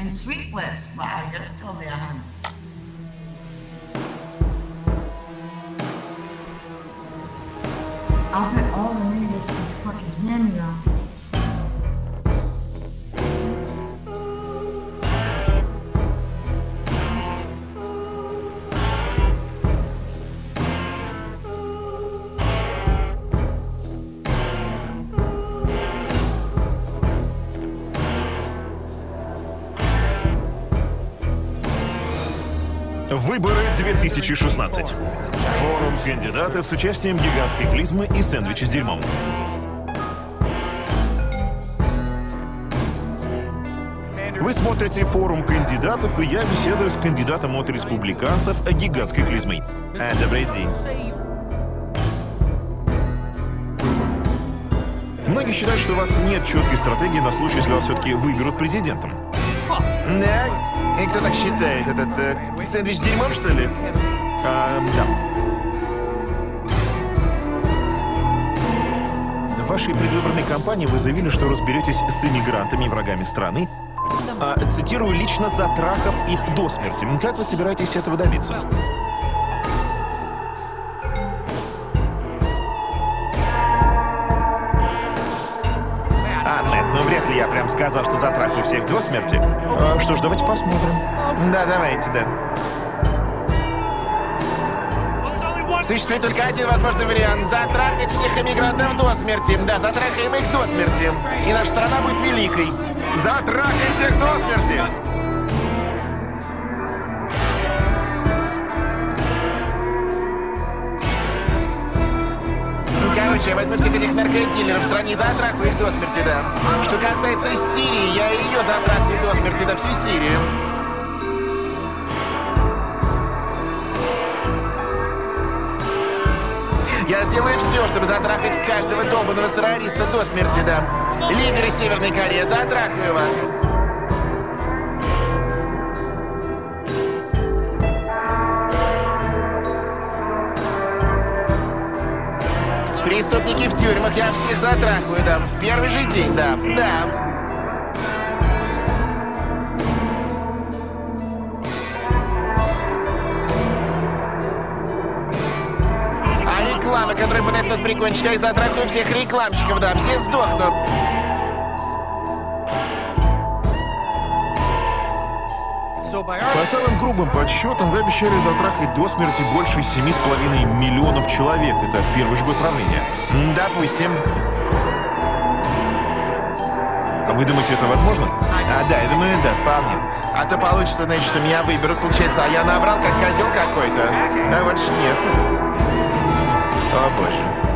and sweet lips, but I just till their honey. I'll put all the needles in the fucking hand now. Выборы 2016. Форум кандидатов с участием гигантской клизмы и сэндвича с дерьмом. Вы смотрите форум кандидатов, и я беседую с кандидатом от республиканцев гигантской клизмой. А, добрый день. Многие считают, что у вас нет четкой стратегии на случай, если вас все-таки выберут президентом. Да? Кто так считает? Этот э, сэндвич дерьмом, что ли? А, да. В вашей предвыборной кампании вы заявили, что разберетесь с иммигрантами и врагами страны, а, цитирую, лично затрахав их до смерти. Как вы собираетесь этого добиться? Я прям сказал, что затрахаю всех до смерти. Что ж, давайте посмотрим. Да, давайте, да. Существует только один возможный вариант. Затрахать всех иммигрантов до смерти. Да, затрахаем их до смерти. И наша страна будет великой. Затрахаем всех до смерти. Я возьму всех этих наркодилеров в стране и затрахаю их до смерти, да. Что касается Сирии, я ее затрахаю до смерти, да всю Сирию. Я сделаю все, чтобы затрахать каждого долбанного террориста до смерти, да. Лидеры Северной Кореи, затрахаю вас. Преступники в тюрьмах, я всех затрахаю, да. В первый же день, да. Да. А реклама, которая пытается нас прикончить, я затрахаю всех рекламщиков, да. Все сдохнут. По самым грубым подсчетам, вы обещали затрахать до смерти больше 7,5 миллионов человек. Это в первый же год правления. Допустим. А вы думаете, это возможно? А, да, я думаю, да, вполне. А то получится, значит, что меня выберут, получается, а я наврал, как козел какой-то. А вот ж нет. О, боже.